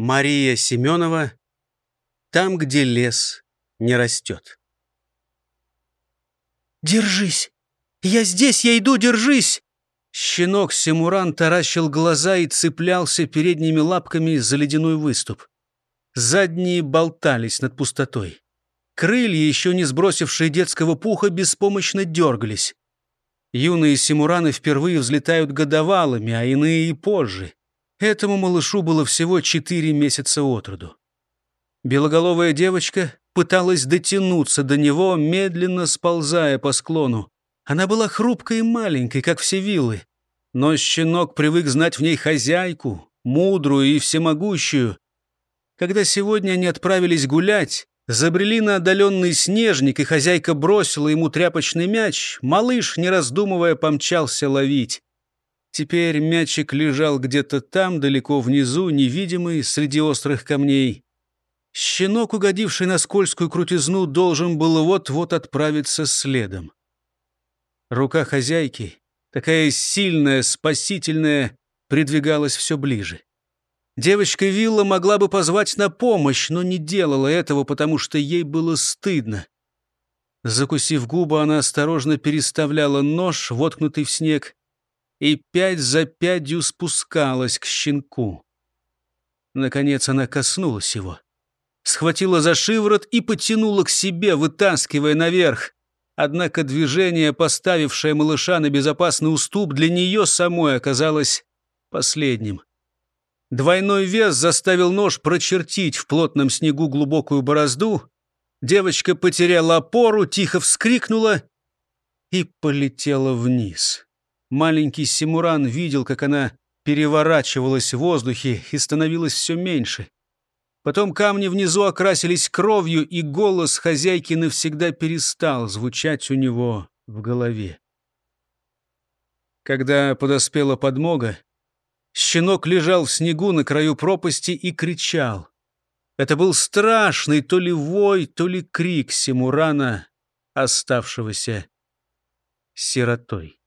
Мария Семенова «Там, где лес не растет». «Держись! Я здесь, я иду, держись!» Щенок Симуран таращил глаза и цеплялся передними лапками за ледяной выступ. Задние болтались над пустотой. Крылья, еще не сбросившие детского пуха, беспомощно дергались. Юные симураны впервые взлетают годовалыми, а иные и позже. Этому малышу было всего четыре месяца от роду. Белоголовая девочка пыталась дотянуться до него, медленно сползая по склону. Она была хрупкой и маленькой, как все виллы. Но щенок привык знать в ней хозяйку, мудрую и всемогущую. Когда сегодня они отправились гулять, забрели на отдаленный снежник, и хозяйка бросила ему тряпочный мяч, малыш, не раздумывая, помчался ловить. Теперь мячик лежал где-то там, далеко внизу, невидимый, среди острых камней. Щенок, угодивший на скользкую крутизну, должен был вот-вот отправиться следом. Рука хозяйки, такая сильная, спасительная, придвигалась все ближе. Девочка Вилла могла бы позвать на помощь, но не делала этого, потому что ей было стыдно. Закусив губы, она осторожно переставляла нож, воткнутый в снег, и пять за пятью спускалась к щенку. Наконец она коснулась его. Схватила за шиворот и потянула к себе, вытаскивая наверх. Однако движение, поставившее малыша на безопасный уступ, для нее самой оказалось последним. Двойной вес заставил нож прочертить в плотном снегу глубокую борозду. Девочка потеряла опору, тихо вскрикнула и полетела вниз. Маленький Симуран видел, как она переворачивалась в воздухе и становилась все меньше. Потом камни внизу окрасились кровью, и голос хозяйки навсегда перестал звучать у него в голове. Когда подоспела подмога, щенок лежал в снегу на краю пропасти и кричал. Это был страшный то ли вой, то ли крик Симурана, оставшегося сиротой.